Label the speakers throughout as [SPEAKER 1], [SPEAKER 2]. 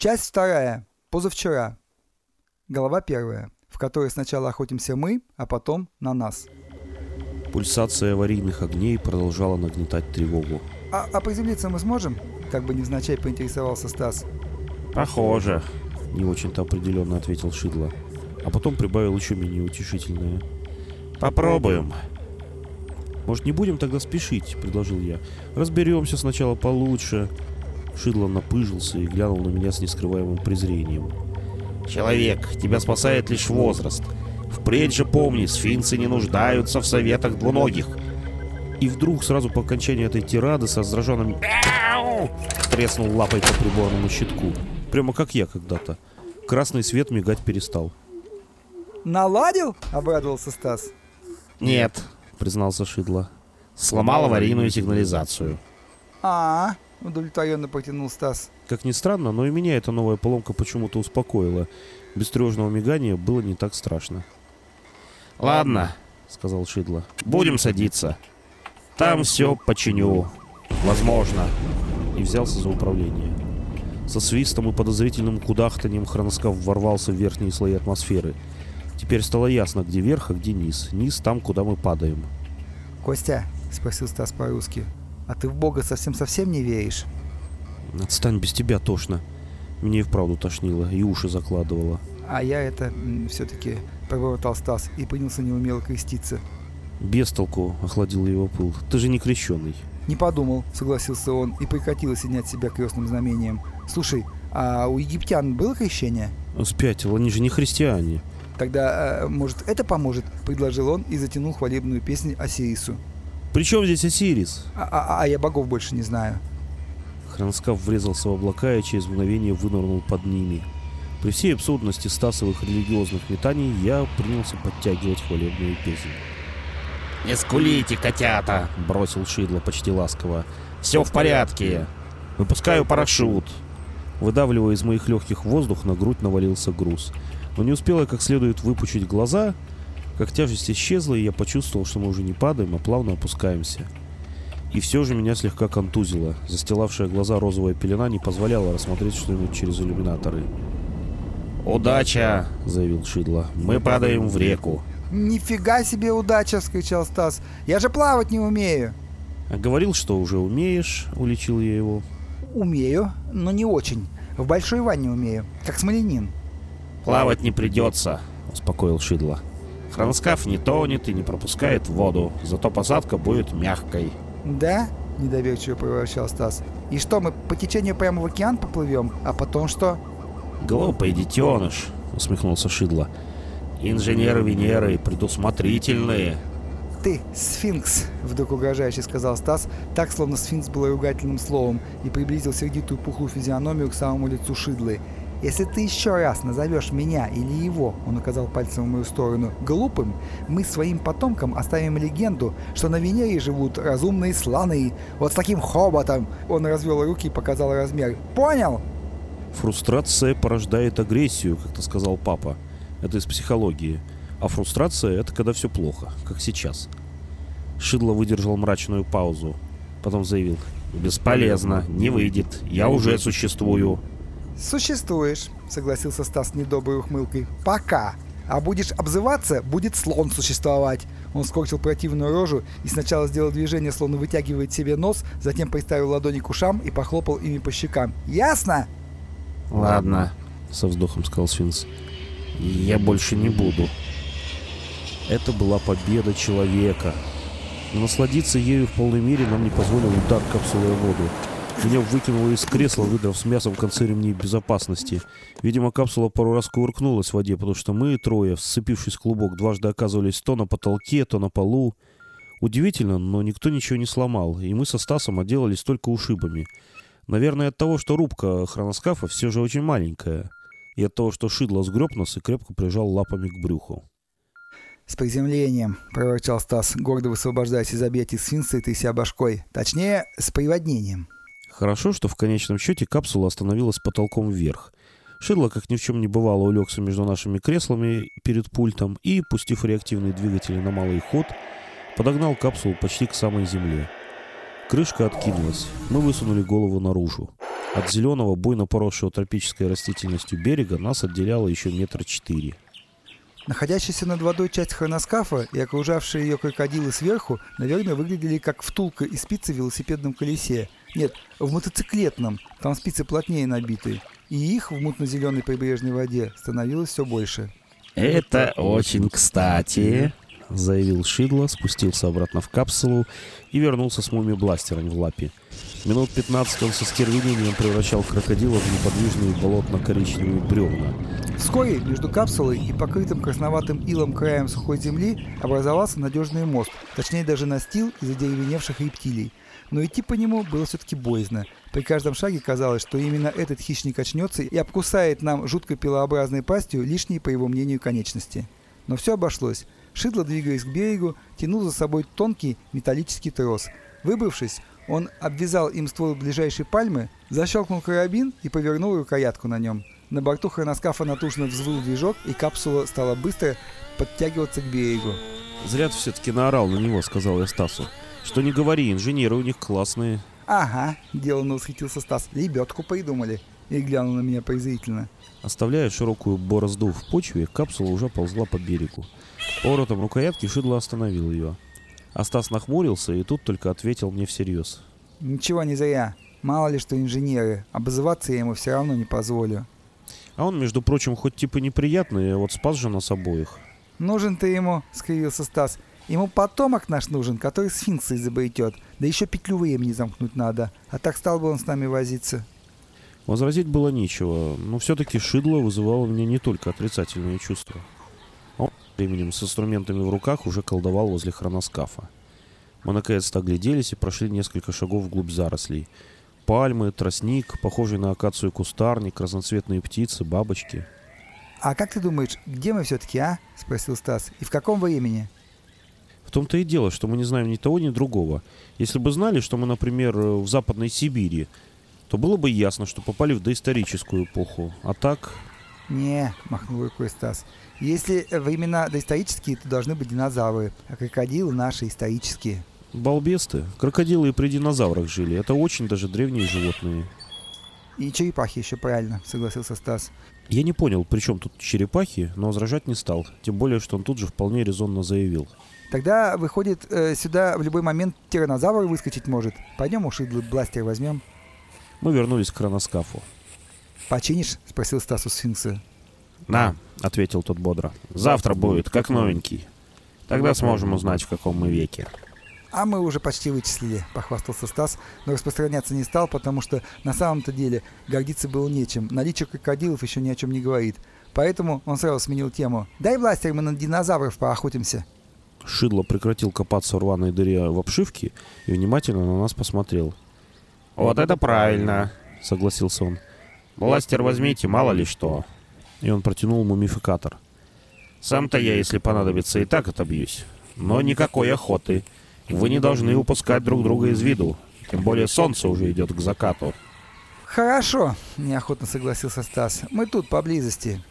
[SPEAKER 1] Часть вторая. Позавчера. Глава первая, в которой сначала охотимся мы, а потом на нас.
[SPEAKER 2] Пульсация аварийных огней продолжала нагнетать тревогу.
[SPEAKER 1] А, а приземлиться мы сможем? Как бы невзначай поинтересовался Стас.
[SPEAKER 2] «Похоже», — не очень-то определенно ответил Шидло. А потом прибавил еще менее утешительное. «Попробуем». «Может, не будем тогда спешить?» — предложил я. «Разберемся сначала получше». Шидло напыжился и глянул на меня с нескрываемым презрением. «Человек, тебя спасает лишь возраст. Впредь же помни, сфинксы не нуждаются в советах двуногих». И вдруг, сразу по окончании этой тирады, со раздраженным «Мяу!» треснул лапой по приборному щитку. Прямо как я когда-то. Красный свет мигать перестал.
[SPEAKER 1] «Наладил?» — обрадовался Стас.
[SPEAKER 2] «Нет», — признался Шидло. «Сломал аварийную сигнализацию».
[SPEAKER 1] а, -а удовлетворенно протянул Стас.
[SPEAKER 2] Как ни странно, но и меня эта новая поломка почему-то успокоила. Без тревожного мигания было не так страшно. «Ладно», — сказал Шидло. «Будем садиться. Там все починю. Возможно». И взялся за управление. Со свистом и подозрительным кудахтанием хроноскаф ворвался в верхние слои атмосферы — Теперь стало ясно, где верх, а где низ. Низ там, куда мы падаем.
[SPEAKER 1] «Костя», — спросил Стас по-русски, — «а ты в Бога совсем-совсем не веришь?»
[SPEAKER 2] «Отстань, без тебя тошно». Мне и вправду тошнило, и уши закладывало.
[SPEAKER 1] «А я это все-таки...» — пробормотал Стас и принялся неумело креститься.
[SPEAKER 2] «Без толку», — охладил его пыл. «Ты же не крещеный».
[SPEAKER 1] «Не подумал», — согласился он и прекратил осенять себя крестным знамением. «Слушай, а у египтян было крещение?»
[SPEAKER 2] «Спятил, они же не христиане».
[SPEAKER 1] Тогда, э, может, это поможет, предложил он и затянул хвалебную песню Осирису.
[SPEAKER 2] При чем здесь Осирис?
[SPEAKER 1] А, а, а я богов больше не знаю.
[SPEAKER 2] Хроноскаф врезался в облака и через мгновение вынырнул под ними. При всей абсурдности стасовых религиозных метаний я принялся подтягивать хвалебную песню. «Не скулите, котята!» — бросил Шидло почти ласково. «Все в порядке! Выпускаю парашют!» Выдавливая из моих легких воздух, на грудь навалился груз — но не успела как следует выпучить глаза, как тяжесть исчезла, и я почувствовал, что мы уже не падаем, а плавно опускаемся. И все же меня слегка контузило. Застилавшая глаза розовая пелена не позволяла рассмотреть что-нибудь через иллюминаторы. «Удача!» — заявил Шидло. «Мы падаем в реку».
[SPEAKER 1] «Нифига себе удача!» — скричал Стас. «Я же плавать не умею!»
[SPEAKER 2] «А говорил, что уже умеешь», — уличил я его.
[SPEAKER 1] «Умею, но не очень. В большой ванне умею, как смоленин».
[SPEAKER 2] «Плавать не придется», — успокоил Шидло. «Хроноскаф не тонет и не пропускает воду, зато посадка будет мягкой».
[SPEAKER 1] «Да?» — недоверчиво проворчал Стас. «И что, мы по течению прямо в океан поплывем, а потом что?»
[SPEAKER 2] «Глупый детеныш», — усмехнулся Шидло. «Инженеры Венеры предусмотрительные».
[SPEAKER 1] «Ты сфинкс», — вдруг угрожающе сказал Стас, так, словно сфинкс было ругательным словом, и приблизил сердитую пухлую физиономию к самому лицу Шидлы. Если ты еще раз назовешь меня или его, он указал пальцем в мою сторону, глупым, мы своим потомкам оставим легенду, что на Венере живут разумные слоны. Вот с таким хоботом. Он развел руки и показал размер. Понял?
[SPEAKER 2] Фрустрация порождает агрессию, как-то сказал папа. Это из психологии. А фрустрация — это когда все плохо, как сейчас. Шидло выдержал мрачную паузу. Потом заявил. «Бесполезно, не выйдет. Я уже существую.
[SPEAKER 1] «Существуешь», — согласился Стас с недоброй ухмылкой. «Пока. А будешь обзываться, будет слон существовать». Он скорчил противную рожу и сначала сделал движение, словно вытягивает себе нос, затем приставил ладони к ушам и похлопал ими по щекам. «Ясно?»
[SPEAKER 2] «Ладно», — со вздохом сказал Сфинкс. «Я больше не буду». Это была победа человека. Но насладиться ею в полной мере нам не позволил удар капсулы в воду. Меня выкинуло из кресла, выдрав с мясом в конце ремней безопасности. Видимо, капсула пару раз кувыркнулась в воде, потому что мы трое, сцепившись в клубок, дважды оказывались то на потолке, то на полу. Удивительно, но никто ничего не сломал, и мы со Стасом отделались только ушибами. Наверное, от того, что рубка хроноскафа все же очень маленькая, и от того, что шидло сгреб нас и крепко прижал лапами к брюху.
[SPEAKER 1] «С приземлением», — проворчал Стас, гордо высвобождаясь из объятий сфинкса и тряся башкой. «Точнее, с приводнением».
[SPEAKER 2] Хорошо, что в конечном счете капсула остановилась потолком вверх. Шидло, как ни в чем не бывало, улегся между нашими креслами перед пультом и, пустив реактивные двигатели на малый ход, подогнал капсулу почти к самой земле. Крышка откинулась. Мы высунули голову наружу. От зеленого, буйно поросшего тропической растительностью берега нас отделяло еще метра четыре.
[SPEAKER 1] Находящаяся над водой часть хроноскафа и окружавшие ее крокодилы сверху, наверное, выглядели как втулка и спицы в велосипедном колесе. Нет, в мотоциклетном, там спицы плотнее набиты. И их в мутно-зеленой прибрежной воде становилось все больше.
[SPEAKER 2] «Это очень кстати», — заявил Шидло, спустился обратно в капсулу и вернулся с муми-бластером в лапе. Минут 15 он со стервенением превращал крокодила в неподвижные болотно-коричневые бревна.
[SPEAKER 1] Вскоре между капсулой и покрытым красноватым илом краем сухой земли образовался надежный мост, точнее даже настил из одеревеневших рептилий. Но идти по нему было все-таки боязно. При каждом шаге казалось, что именно этот хищник очнется и обкусает нам жутко пилообразной пастью лишние, по его мнению, конечности. Но все обошлось. Шидло, двигаясь к берегу, тянул за собой тонкий металлический трос. Выбравшись, он обвязал им ствол ближайшей пальмы, защелкнул карабин и повернул рукоятку на нем. На борту хроноскафа натужно взвыл движок, и капсула стала быстро подтягиваться к берегу.
[SPEAKER 2] «Зря ты все-таки наорал на него», — сказал я Стасу. «Что не говори, инженеры у них классные».
[SPEAKER 1] «Ага», — деланно восхитился Стас, — «лебедку придумали». И глянул на меня презрительно.
[SPEAKER 2] Оставляя широкую борозду в почве, капсула уже ползла по берегу. Поворотом рукоятки Шидло остановил ее. А Стас нахмурился и тут только ответил мне всерьез.
[SPEAKER 1] «Ничего не зря. Мало ли что инженеры. Обзываться я ему все равно не позволю».
[SPEAKER 2] А он, между прочим, хоть типа неприятный, а вот спас же нас обоих.
[SPEAKER 1] «Нужен ты ему», — скривился Стас. «Ему потомок наш нужен, который сфинкса изобретет. Да еще петлю времени замкнуть надо. А так стал бы он с нами возиться».
[SPEAKER 2] Возразить было нечего, но все-таки Шидло вызывало у меня не только отрицательные чувства. Он временем с инструментами в руках уже колдовал возле хроноскафа. Мы наконец-то огляделись и прошли несколько шагов вглубь зарослей. Пальмы, тростник, похожий на акацию кустарник, разноцветные птицы, бабочки.
[SPEAKER 1] «А как ты думаешь, где мы все-таки, а?» — спросил Стас. «И в каком времени?»
[SPEAKER 2] В том-то и дело, что мы не знаем ни того, ни другого. Если бы знали, что мы, например, в Западной Сибири, то было бы ясно, что попали в доисторическую эпоху. А так...
[SPEAKER 1] «Не», — махнул рукой Стас. «Если времена доисторические, то должны быть динозавры, а крокодилы наши исторические».
[SPEAKER 2] Балбес ты. Крокодилы и при динозаврах жили. Это очень даже древние животные.
[SPEAKER 1] «И черепахи еще правильно», — согласился Стас.
[SPEAKER 2] Я не понял, при чем тут черепахи, но возражать не стал. Тем более, что он тут же вполне резонно заявил.
[SPEAKER 1] «Тогда, выходит, э, сюда в любой момент тиранозавр выскочить может. Пойдем уж и бластер возьмем».
[SPEAKER 2] Мы вернулись к хроноскафу.
[SPEAKER 1] «Починишь?» — спросил Стас у сфинкса.
[SPEAKER 2] «На», — ответил тот бодро. «Завтра будет, как новенький. Тогда сможем узнать, в каком мы веке».
[SPEAKER 1] «А мы уже почти вычислили», — похвастался Стас, но распространяться не стал, потому что на самом-то деле гордиться было нечем. Наличие крокодилов еще ни о чем не говорит. Поэтому он сразу сменил тему. «Дай бластер, мы на динозавров поохотимся».
[SPEAKER 2] Шидло прекратил копаться в рваной дыре в обшивке и внимательно на нас посмотрел.
[SPEAKER 3] «Вот это правильно!»
[SPEAKER 2] — согласился он.
[SPEAKER 3] «Бластер возьмите, мало ли что!»
[SPEAKER 2] И он протянул мумификатор.
[SPEAKER 3] «Сам-то я, если понадобится, и так отобьюсь. Но никакой охоты. Вы не должны упускать друг друга из виду. Тем более солнце уже идет к закату».
[SPEAKER 1] «Хорошо», — неохотно согласился Стас. «Мы тут, поблизости».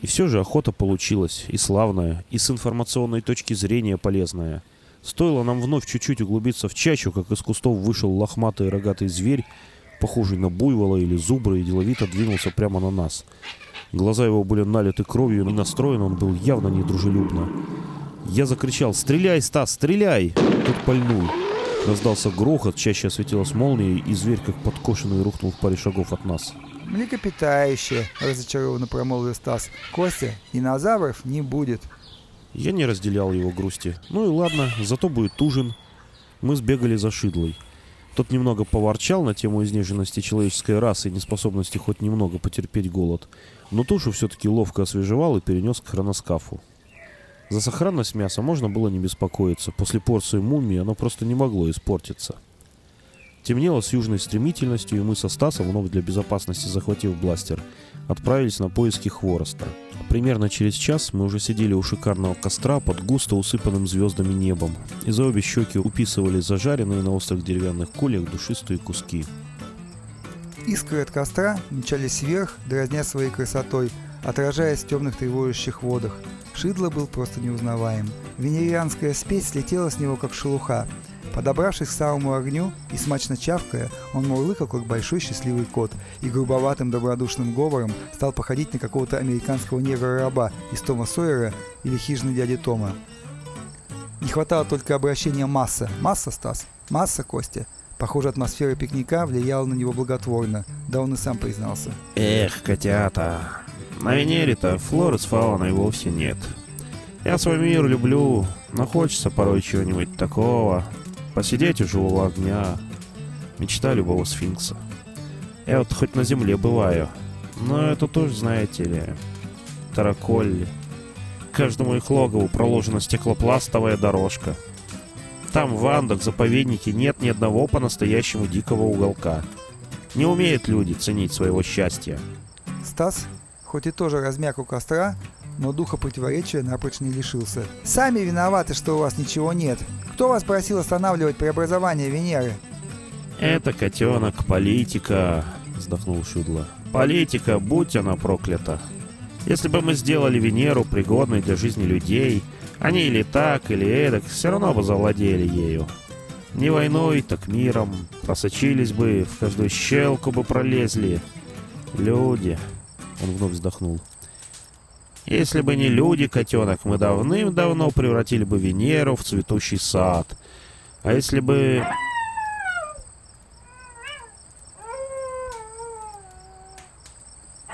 [SPEAKER 2] И все же охота получилась, и славная, и с информационной точки зрения полезная. Стоило нам вновь чуть-чуть углубиться в чащу, как из кустов вышел лохматый рогатый зверь, похожий на буйвола или зубра, и деловито двинулся прямо на нас. Глаза его были налиты кровью, и настроен он был явно недружелюбно. Я закричал «Стреляй, Стас, стреляй!» Тут пальнул. Раздался грохот, чаще осветилась молния, и зверь, как подкошенный, рухнул в паре шагов от нас.
[SPEAKER 1] «Млекопитающее», — разочарованно промолвил Стас. «Костя, динозавров не будет».
[SPEAKER 2] Я не разделял его грусти. Ну и ладно, зато будет ужин. Мы сбегали за Шидлой. Тот немного поворчал на тему изнеженности человеческой расы и неспособности хоть немного потерпеть голод, но тушу все-таки ловко освежевал и перенес к хроноскафу. За сохранность мяса можно было не беспокоиться. После порции мумии оно просто не могло испортиться. Темнело с южной стремительностью, и мы со Стасом, вновь для безопасности захватив бластер, отправились на поиски хвороста. Примерно через час мы уже сидели у шикарного костра под густо усыпанным звездами небом, и за обе щеки уписывали зажаренные на острых деревянных кольях душистые куски.
[SPEAKER 1] Искры от костра мчались вверх, дразня своей красотой, отражаясь в темных тревожащих водах. Шидло был просто неузнаваем. Венерианская спесь слетела с него, как шелуха. Подобравшись к самому огню и смачно чавкая, он мурлыкал, как большой счастливый кот, и грубоватым добродушным говором стал походить на какого-то американского негра-раба из Тома Сойера или хижины дяди Тома. Не хватало только обращения «масса». «Масса, Стас?» «Масса, Костя?» Похоже, атмосфера пикника влияла на него благотворно, да он и сам признался.
[SPEAKER 2] Эх, котята, на Венере-то флоры с фауной вовсе нет. Я свой мир люблю, но хочется порой чего-нибудь такого. Посидеть у живого огня. Мечта любого сфинкса. Я вот хоть на земле бываю, но это тоже, знаете ли, тараколли. Каждому их логову проложена стеклопластовая дорожка. Там в Андах, заповеднике, нет ни одного по-настоящему дикого уголка. Не умеют люди ценить своего счастья.
[SPEAKER 1] Стас, хоть и тоже размяк у костра, но духа противоречия напрочь не лишился. «Сами виноваты, что у вас ничего нет. Кто вас просил останавливать преобразование Венеры?»
[SPEAKER 2] «Это, котенок, политика», — вздохнул Шудло. «Политика, будь она проклята. Если бы мы сделали Венеру пригодной для жизни людей, они или так, или эдак все равно бы завладели ею. Не войной, так миром. Просочились бы, в каждую щелку бы пролезли. Люди. Он вновь вздохнул. Если бы не люди, котенок, мы давным-давно превратили бы Венеру в цветущий сад. А если бы...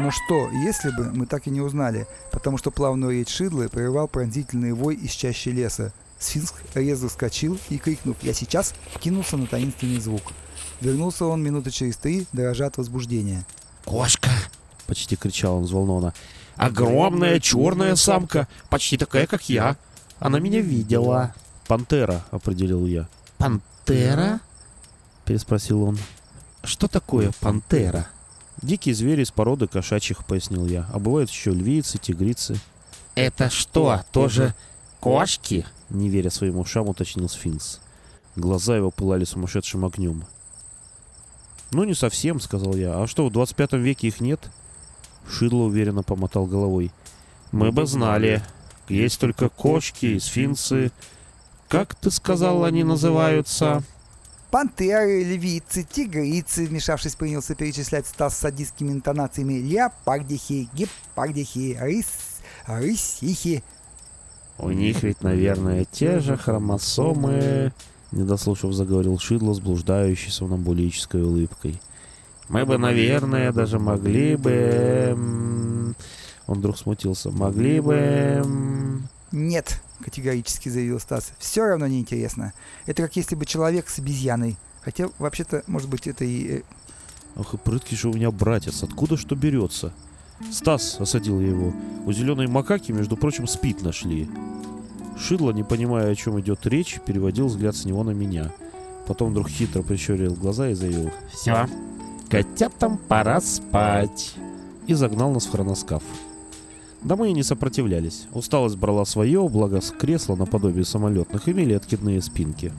[SPEAKER 1] Но что, если бы, мы так и не узнали, потому что плавную речь Шидлы прерывал пронзительный вой из чащи леса. Сфинкс резко вскочил и, крикнув «Я сейчас!», кинулся на таинственный звук. Вернулся он минуты через три, дрожа от возбуждения.
[SPEAKER 2] «Кошка!» — почти кричал он взволнованно. «Огромная черная самка, почти такая, как я. Она меня видела».
[SPEAKER 4] «Пантера», — определил я.
[SPEAKER 2] «Пантера?» — переспросил он. «Что такое пантера?»
[SPEAKER 4] «Дикие звери из породы кошачьих», — пояснил я. «А бывают еще львицы, тигрицы».
[SPEAKER 2] «Это что, тоже кошки?»
[SPEAKER 4] — не веря своим ушам, уточнил сфинкс. Глаза его пылали сумасшедшим огнем. «Ну, не совсем», — сказал я. «А что, в 25 веке их нет?» Шидло уверенно помотал головой.
[SPEAKER 2] «Мы бы знали. Есть только кошки и сфинксы. Как ты сказал, они называются?»
[SPEAKER 1] Пантеры, львицы, тигрицы, вмешавшись, принялся перечислять Стас с садистскими интонациями, леопардихи, гепардихи, рыс, рысихи.
[SPEAKER 2] «У них ведь, наверное, те же хромосомы...» Недослушав, заговорил Шидло с блуждающей сомнамбулической улыбкой. «Мы бы, наверное, даже могли бы...» Он вдруг смутился. «Могли бы...»
[SPEAKER 1] «Нет», — категорически заявил Стас, — «все равно неинтересно. Это как если бы человек с обезьяной. Хотя, вообще-то, может быть, это и...»
[SPEAKER 4] «Ох и прыткий же у меня братец, откуда что берется?» «Стас», — осадил я его, — «у зеленой макаки, между прочим, спит нашли». Шидло, не понимая, о чем идет речь, переводил взгляд с него на меня. Потом вдруг хитро прищурил глаза и заявил
[SPEAKER 2] «Все, котятам пора спать!»
[SPEAKER 4] и загнал нас в хроноскаф. Да мы и не сопротивлялись. Усталость брала свое, благо с кресла наподобие самолетных имели откидные спинки.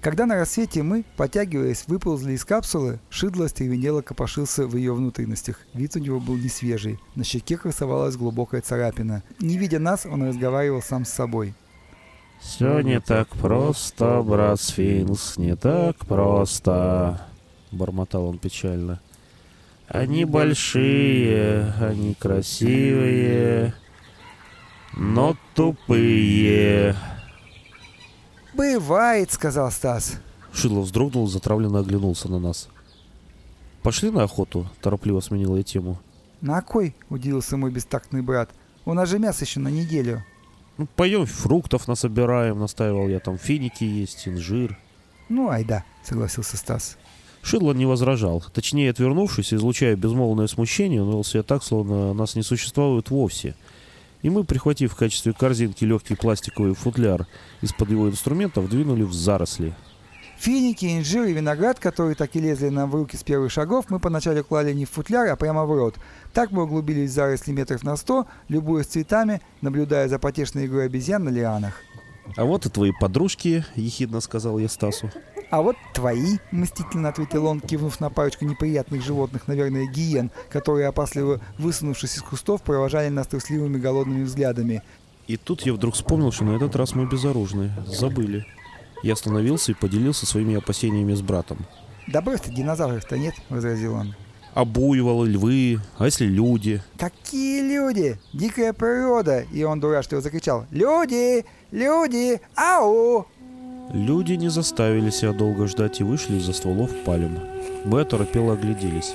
[SPEAKER 1] Когда на рассвете мы, потягиваясь, выползли из капсулы, Шидло стервенело копошился в ее внутренностях. Вид у него был не свежий. На щеке красовалась глубокая царапина. Не видя нас, он разговаривал сам с собой.
[SPEAKER 2] «Все не так просто, брат Сфинкс, не так просто», — бормотал он печально. «Они большие, они красивые, но тупые».
[SPEAKER 1] «Бывает», — сказал Стас.
[SPEAKER 4] Шидло вздрогнул, затравленно оглянулся на нас. «Пошли на охоту», — торопливо сменил я тему.
[SPEAKER 1] «На кой?» — удивился мой бестактный брат. «У нас же мясо еще на неделю».
[SPEAKER 4] «Ну, пойдем фруктов насобираем», — настаивал я. «Там финики есть, инжир».
[SPEAKER 1] «Ну, айда», — согласился Стас.
[SPEAKER 4] Шидло не возражал. Точнее, отвернувшись, излучая безмолвное смущение, он вел себя так, словно нас не существует вовсе — и мы, прихватив в качестве корзинки легкий пластиковый футляр из-под его инструментов, двинули в заросли.
[SPEAKER 1] Финики, инжир и виноград, которые так и лезли нам в руки с первых шагов, мы поначалу клали не в футляр, а прямо в рот. Так мы углубились в заросли метров на сто, любуясь цветами, наблюдая за потешной игрой обезьян на лианах.
[SPEAKER 4] «А вот и твои подружки», — ехидно сказал я Стасу.
[SPEAKER 1] А вот твои, мстительно ответил он, кивнув на парочку неприятных животных, наверное, гиен, которые, опасливо высунувшись из кустов, провожали нас трусливыми голодными взглядами.
[SPEAKER 2] И тут я вдруг вспомнил, что на этот раз мы безоружны. Забыли. Я остановился и поделился своими опасениями с братом.
[SPEAKER 1] «Да брось ты, динозавров-то нет», — возразил он.
[SPEAKER 2] А буйволы, львы, а если люди?
[SPEAKER 1] «Какие люди? Дикая природа!» И он дурашливо закричал. «Люди! Люди! Ау!»
[SPEAKER 2] Люди не заставили себя долго ждать и вышли из-за стволов пальм. Мы оторопело огляделись.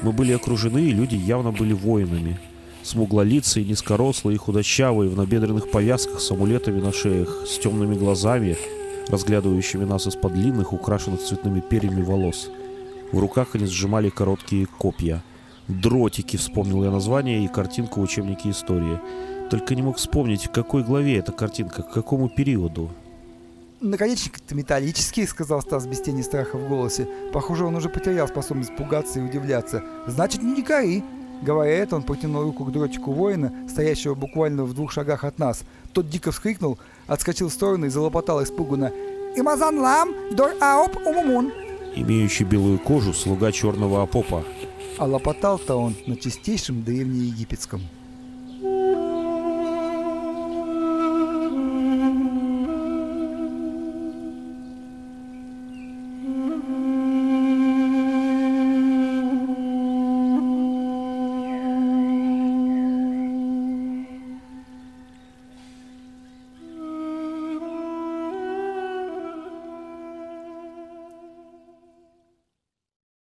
[SPEAKER 2] Мы были окружены, и люди явно были воинами. Смуглолицые, низкорослые худощавые, в набедренных повязках с амулетами на шеях, с темными глазами, разглядывающими нас из-под длинных, украшенных цветными перьями волос. В руках они сжимали короткие копья. «Дротики», вспомнил я название и картинку в учебнике истории. Только не мог вспомнить, в какой главе эта картинка, к какому периоду.
[SPEAKER 1] «Наконечник-то металлический», — сказал Стас без тени страха в голосе. Похоже, он уже потерял способность пугаться и удивляться. «Значит, не дикари!» Говоря это, он протянул руку к дротику воина, стоящего буквально в двух шагах от нас. Тот дико вскрикнул, отскочил в сторону и залопотал испуганно. «Имазан лам, дор аоп умумун!»
[SPEAKER 2] Имеющий белую кожу, слуга черного апопа.
[SPEAKER 1] А лопотал-то он на чистейшем древнеегипетском.